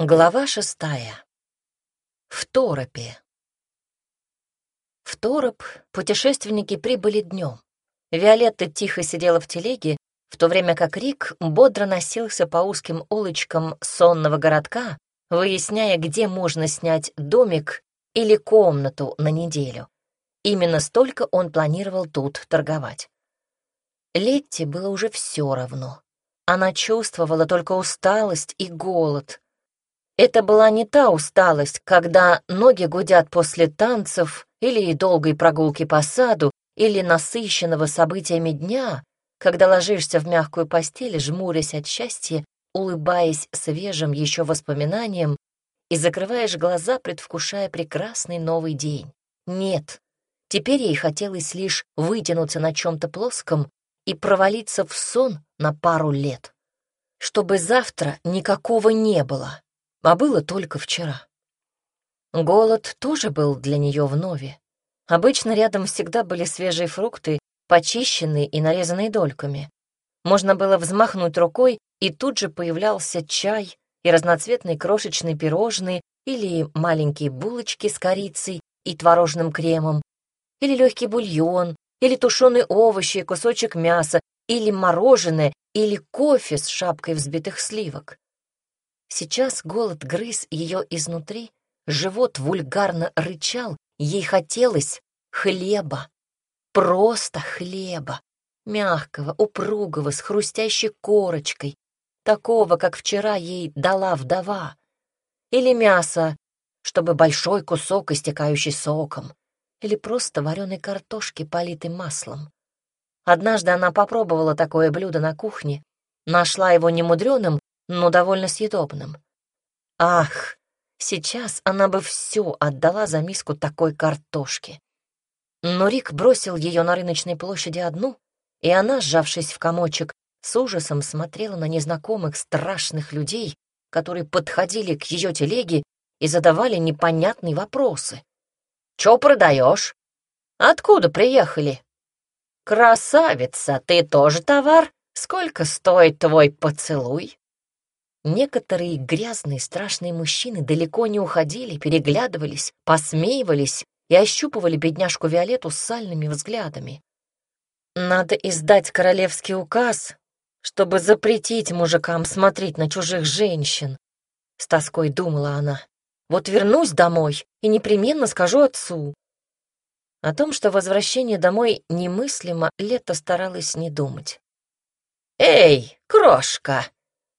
Глава шестая. В Торопе. В Тороп путешественники прибыли днем. Виолетта тихо сидела в телеге, в то время как Рик бодро носился по узким улочкам сонного городка, выясняя, где можно снять домик или комнату на неделю. Именно столько он планировал тут торговать. Летти было уже все равно. Она чувствовала только усталость и голод — это была не та усталость, когда ноги гудят после танцев или долгой прогулки по саду, или насыщенного событиями дня, когда ложишься в мягкую постель, жмурясь от счастья, улыбаясь свежим еще воспоминаниям и закрываешь глаза, предвкушая прекрасный новый день. Нет, теперь ей хотелось лишь вытянуться на чем-то плоском и провалиться в сон на пару лет, чтобы завтра никакого не было а было только вчера. Голод тоже был для нее вновь. Обычно рядом всегда были свежие фрукты, почищенные и нарезанные дольками. Можно было взмахнуть рукой, и тут же появлялся чай и разноцветные крошечные пирожные или маленькие булочки с корицей и творожным кремом, или легкий бульон, или тушеные овощи и кусочек мяса, или мороженое, или кофе с шапкой взбитых сливок. Сейчас голод грыз ее изнутри, живот вульгарно рычал, ей хотелось хлеба, просто хлеба, мягкого, упругого, с хрустящей корочкой, такого, как вчера ей дала вдова, или мясо, чтобы большой кусок, истекающий соком, или просто вареной картошки, политой маслом. Однажды она попробовала такое блюдо на кухне, нашла его немудреным, но довольно съедобным. Ах, сейчас она бы все отдала за миску такой картошки. Но Рик бросил ее на рыночной площади одну, и она, сжавшись в комочек, с ужасом смотрела на незнакомых страшных людей, которые подходили к ее телеге и задавали непонятные вопросы. «Чё продаешь? Откуда приехали?» «Красавица, ты тоже товар? Сколько стоит твой поцелуй?» Некоторые грязные страшные мужчины далеко не уходили, переглядывались, посмеивались и ощупывали бедняжку Виолетту сальными взглядами. Надо издать королевский указ, чтобы запретить мужикам смотреть на чужих женщин, — с тоской думала она. Вот вернусь домой и непременно скажу отцу. О том, что возвращение домой немыслимо, Лето старалась не думать. «Эй, крошка!»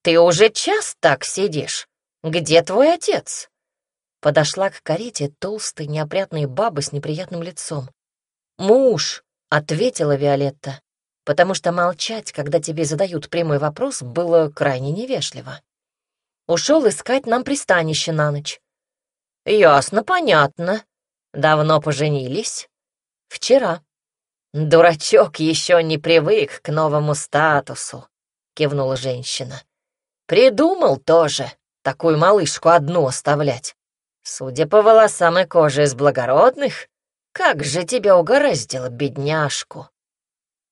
«Ты уже час так сидишь? Где твой отец?» Подошла к карете толстая неопрятная баба с неприятным лицом. «Муж!» — ответила Виолетта, потому что молчать, когда тебе задают прямой вопрос, было крайне невежливо. Ушел искать нам пристанище на ночь. «Ясно, понятно. Давно поженились?» «Вчера». «Дурачок еще не привык к новому статусу», — кивнула женщина. Придумал тоже такую малышку одну оставлять. Судя по волосам и коже из благородных, как же тебя угораздило, бедняжку.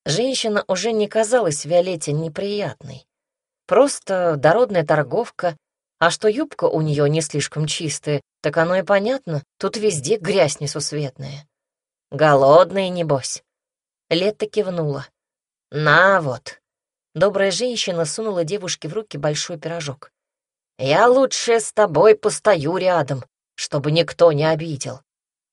Женщина уже не казалась Виолетте неприятной. Просто дородная торговка, а что юбка у нее не слишком чистая, так оно и понятно, тут везде грязь несусветная. Голодная, небось. Лето кивнула. На вот, Добрая женщина сунула девушке в руки большой пирожок. «Я лучше с тобой постою рядом, чтобы никто не обидел.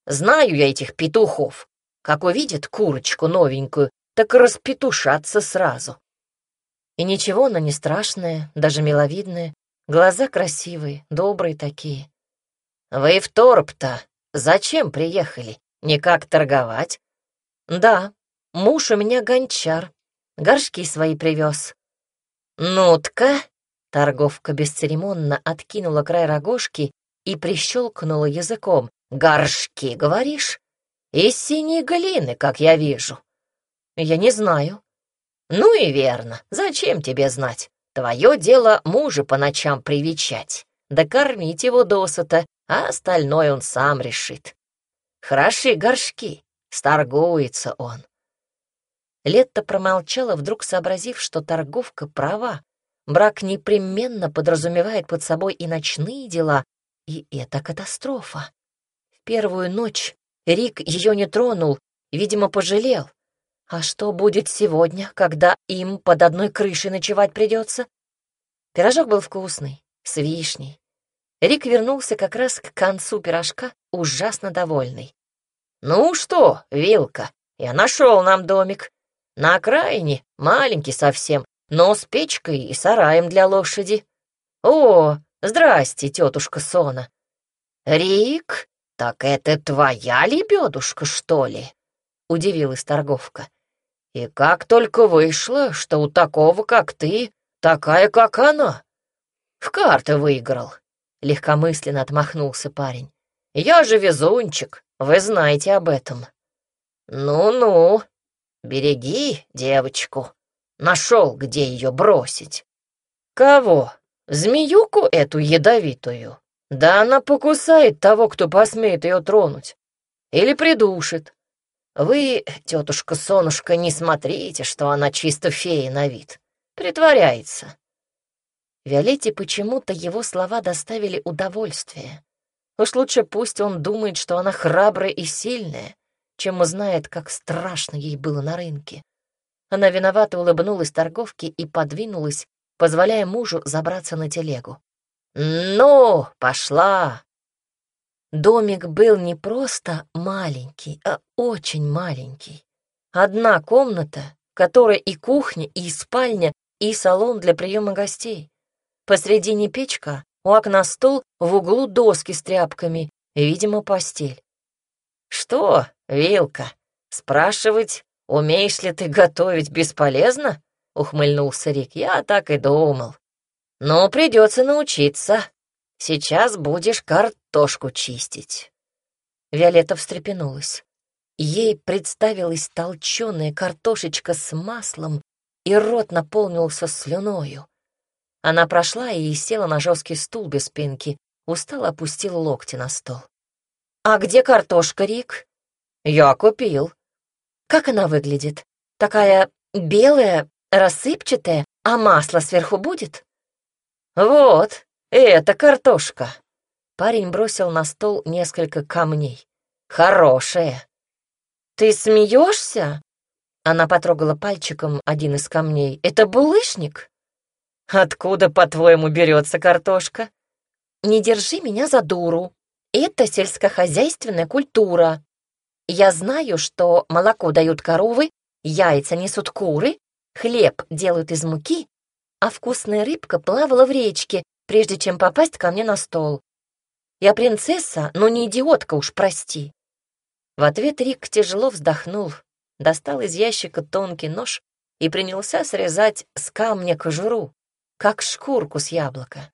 Знаю я этих петухов. Как увидят курочку новенькую, так распетушатся сразу». И ничего она не страшная, даже миловидная. Глаза красивые, добрые такие. «Вы в Торп-то зачем приехали? Никак торговать?» «Да, муж у меня гончар, горшки свои привез. «Ну-тка!» — торговка бесцеремонно откинула край рогожки и прищелкнула языком. «Горшки, говоришь? Из синей глины, как я вижу». «Я не знаю». «Ну и верно. Зачем тебе знать? Твое дело мужа по ночам привечать, да кормить его досыта, а остальное он сам решит. Хороши горшки, сторгуется он. Летта промолчала, вдруг сообразив, что торговка права. Брак непременно подразумевает под собой и ночные дела, и это катастрофа. В первую ночь Рик ее не тронул, видимо, пожалел. А что будет сегодня, когда им под одной крышей ночевать придется? Пирожок был вкусный, с вишней. Рик вернулся как раз к концу пирожка, ужасно довольный. «Ну что, Вилка, я нашел нам домик. На окраине, маленький совсем, но с печкой и сараем для лошади. О, здрасте, тетушка Сона. Рик, так это твоя лебедушка, что ли? Удивилась торговка. И как только вышло, что у такого, как ты, такая, как она. В карты выиграл. Легкомысленно отмахнулся парень. Я же везунчик, вы знаете об этом. Ну-ну, береги девочку. Нашел, где ее бросить. Кого? Змеюку эту ядовитую? Да она покусает того, кто посмеет ее тронуть. Или придушит. Вы, тетушка Сонушка, не смотрите, что она чисто фея на вид. Притворяется. Виолетте почему-то его слова доставили удовольствие. Уж лучше пусть он думает, что она храбрая и сильная, чем узнает, как страшно ей было на рынке. Она виновато улыбнулась торговке и подвинулась, позволяя мужу забраться на телегу. «Ну, пошла!» Домик был не просто маленький, а очень маленький. Одна комната, которая и кухня, и спальня, и салон для приема гостей. Посредине печка, у окна стол, в углу доски с тряпками, видимо, постель. «Что, Вилка, спрашивать «Умеешь ли ты готовить бесполезно?» — ухмыльнулся Рик. «Я так и думал. Но придется научиться. Сейчас будешь картошку чистить». Виолетта встрепенулась. Ей представилась толченая картошечка с маслом, и рот наполнился слюною. Она прошла и села на жесткий стул без спинки, устало опустила локти на стол. «А где картошка, Рик?» «Я купил», как она выглядит? Такая белая, рассыпчатая, а масло сверху будет? Вот, это картошка. Парень бросил на стол несколько камней. Хорошая. Ты смеешься? Она потрогала пальчиком один из камней. Это булыжник? Откуда, по-твоему, берется картошка? Не держи меня за дуру. Это сельскохозяйственная культура. Я знаю, что молоко дают коровы, яйца несут куры, хлеб делают из муки, а вкусная рыбка плавала в речке, прежде чем попасть ко мне на стол. Я принцесса, но не идиотка уж, прости. В ответ Рик тяжело вздохнул, достал из ящика тонкий нож и принялся срезать с камня кожуру, как шкурку с яблока.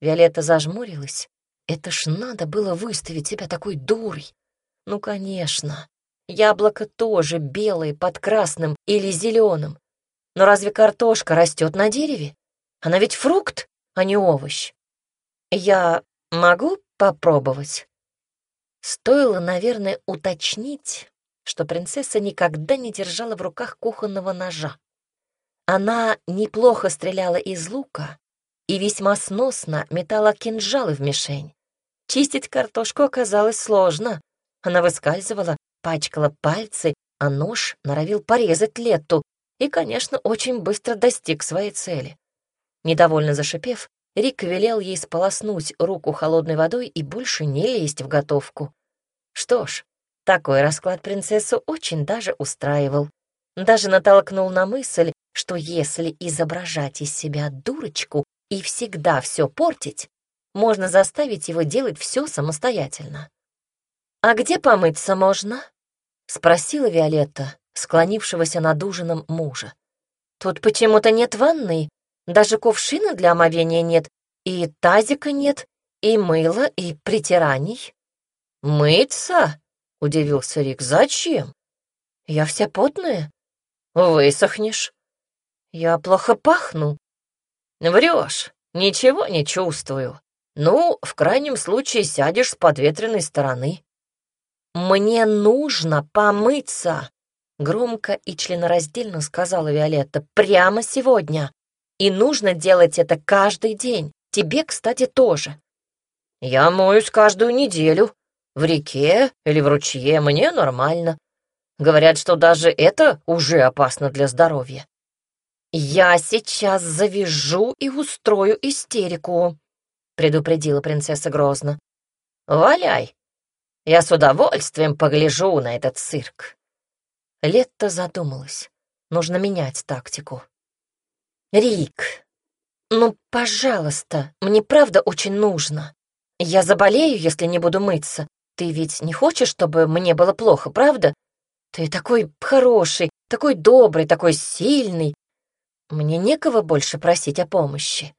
Виолетта зажмурилась. Это ж надо было выставить себя такой дурой. Ну, конечно. Яблоко тоже белое под красным или зеленым. Но разве картошка растет на дереве? Она ведь фрукт, а не овощ. Я могу попробовать? Стоило, наверное, уточнить, что принцесса никогда не держала в руках кухонного ножа. Она неплохо стреляла из лука и весьма сносно метала кинжалы в мишень. Чистить картошку оказалось сложно, она выскальзывала, пачкала пальцы, а нож норовил порезать Летту и, конечно, очень быстро достиг своей цели. Недовольно зашипев, Рик велел ей сполоснуть руку холодной водой и больше не лезть в готовку. Что ж, такой расклад принцессу очень даже устраивал. Даже натолкнул на мысль, что если изображать из себя дурочку и всегда все портить, можно заставить его делать все самостоятельно. «А где помыться можно?» — спросила Виолетта, склонившегося над ужином мужа. «Тут почему-то нет ванной, даже кувшина для омовения нет, и тазика нет, и мыла, и притираний». «Мыться?» — удивился Рик. «Зачем?» «Я вся потная». «Высохнешь». «Я плохо пахну». «Врешь, ничего не чувствую. Ну, в крайнем случае сядешь с подветренной стороны». «Мне нужно помыться!» — громко и членораздельно сказала Виолетта. «Прямо сегодня! И нужно делать это каждый день. Тебе, кстати, тоже. Я моюсь каждую неделю. В реке или в ручье мне нормально. Говорят, что даже это уже опасно для здоровья. «Я сейчас завяжу и устрою истерику», — предупредила принцесса грозно. «Валяй! Я с удовольствием погляжу на этот цирк». Летта задумалась. Нужно менять тактику. «Рик, ну, пожалуйста, мне правда очень нужно. Я заболею, если не буду мыться. Ты ведь не хочешь, чтобы мне было плохо, правда? Ты такой хороший, такой добрый, такой сильный. Мне некого больше просить о помощи».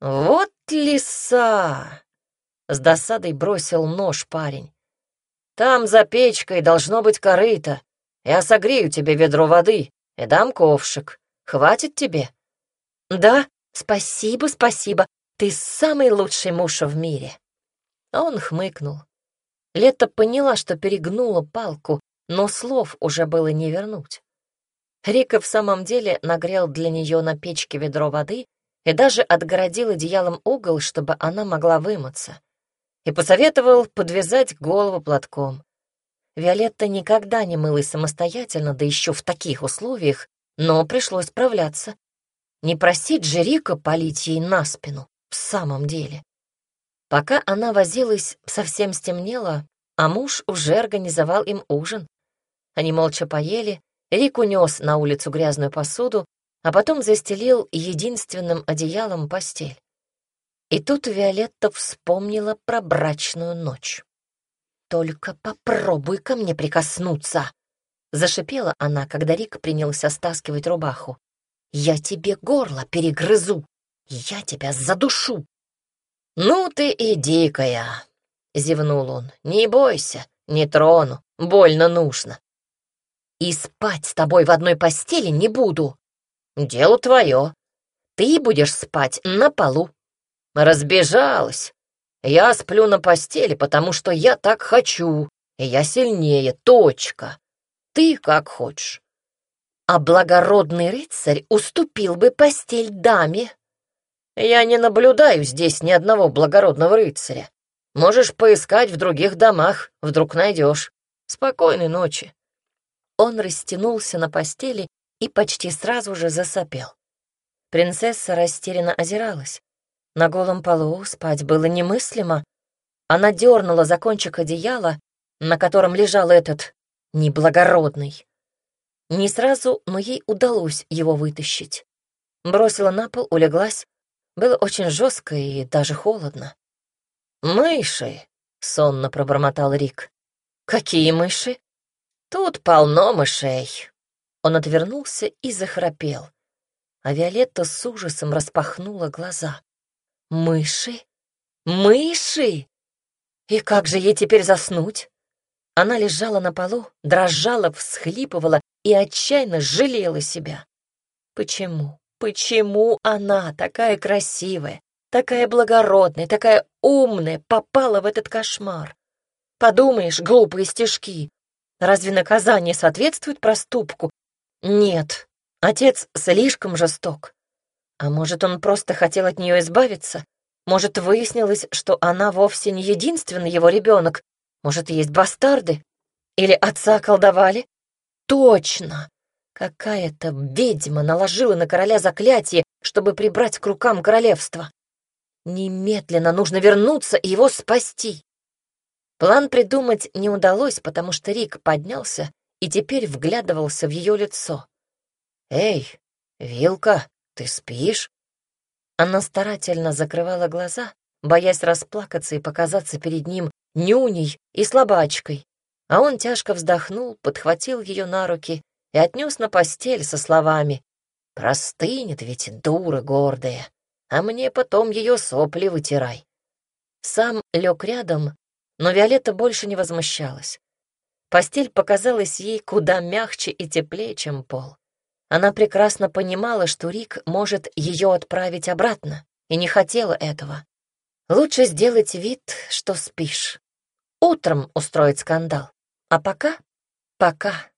«Вот лиса!» — с досадой бросил нож парень. «Там за печкой должно быть корыто. Я согрею тебе ведро воды и дам ковшик. Хватит тебе?» «Да, спасибо, спасибо. Ты самый лучший муж в мире». Он хмыкнул. Лето поняла, что перегнула палку, но слов уже было не вернуть. Рика в самом деле нагрел для нее на печке ведро воды и даже отгородил одеялом угол, чтобы она могла вымыться. И посоветовал подвязать голову платком. Виолетта никогда не мылась самостоятельно, да еще в таких условиях, но пришлось справляться. Не просить же Рика полить ей на спину, в самом деле. Пока она возилась, совсем стемнело, а муж уже организовал им ужин. Они молча поели, Рик унес на улицу грязную посуду, а потом застелил единственным одеялом постель. И тут Виолетта вспомнила про брачную ночь. «Только попробуй ко мне прикоснуться!» Зашипела она, когда Рик принялся стаскивать рубаху. «Я тебе горло перегрызу! Я тебя задушу!» «Ну ты и дикая!» — зевнул он. «Не бойся, не трону, больно нужно». «И спать с тобой в одной постели не буду!» «Дело твое. Ты будешь спать на полу». «Разбежалась!» Я сплю на постели, потому что я так хочу, и я сильнее, точка. Ты как хочешь. А благородный рыцарь уступил бы постель даме. Я не наблюдаю здесь ни одного благородного рыцаря. Можешь поискать в других домах, вдруг найдешь. Спокойной ночи. Он растянулся на постели и почти сразу же засопел. Принцесса растерянно озиралась. На голом полу спать было немыслимо. Она дернула за кончик одеяла, на котором лежал этот неблагородный. Не сразу, но ей удалось его вытащить. Бросила на пол, улеглась. Было очень жестко и даже холодно. «Мыши!» — сонно пробормотал Рик. «Какие мыши?» «Тут полно мышей!» Он отвернулся и захрапел. А Виолетта с ужасом распахнула глаза. Мыши? Мыши? И как же ей теперь заснуть? Она лежала на полу, дрожала, всхлипывала и отчаянно жалела себя. Почему? Почему она, такая красивая, такая благородная, такая умная, попала в этот кошмар? Подумаешь, глупые стишки. Разве наказание соответствует проступку? Нет, отец слишком жесток. А может, он просто хотел от нее избавиться? Может, выяснилось, что она вовсе не единственный его ребенок? Может, есть бастарды? Или отца колдовали? Точно! Какая-то ведьма наложила на короля заклятие, чтобы прибрать к рукам королевства. Немедленно нужно вернуться и его спасти. План придумать не удалось, потому что Рик поднялся и теперь вглядывался в ее лицо. «Эй, Вилка!» «Ты спишь?» Она старательно закрывала глаза, боясь расплакаться и показаться перед ним нюней и слабачкой. А он тяжко вздохнул, подхватил ее на руки и отнес на постель со словами «Простынет ведь дура гордая, а мне потом ее сопли вытирай». Сам лег рядом, но Виолетта больше не возмущалась. Постель показалась ей куда мягче и теплее, чем пол. Она прекрасно понимала, что Рик может ее отправить обратно, и не хотела этого. Лучше сделать вид, что спишь. Утром устроить скандал. А пока? Пока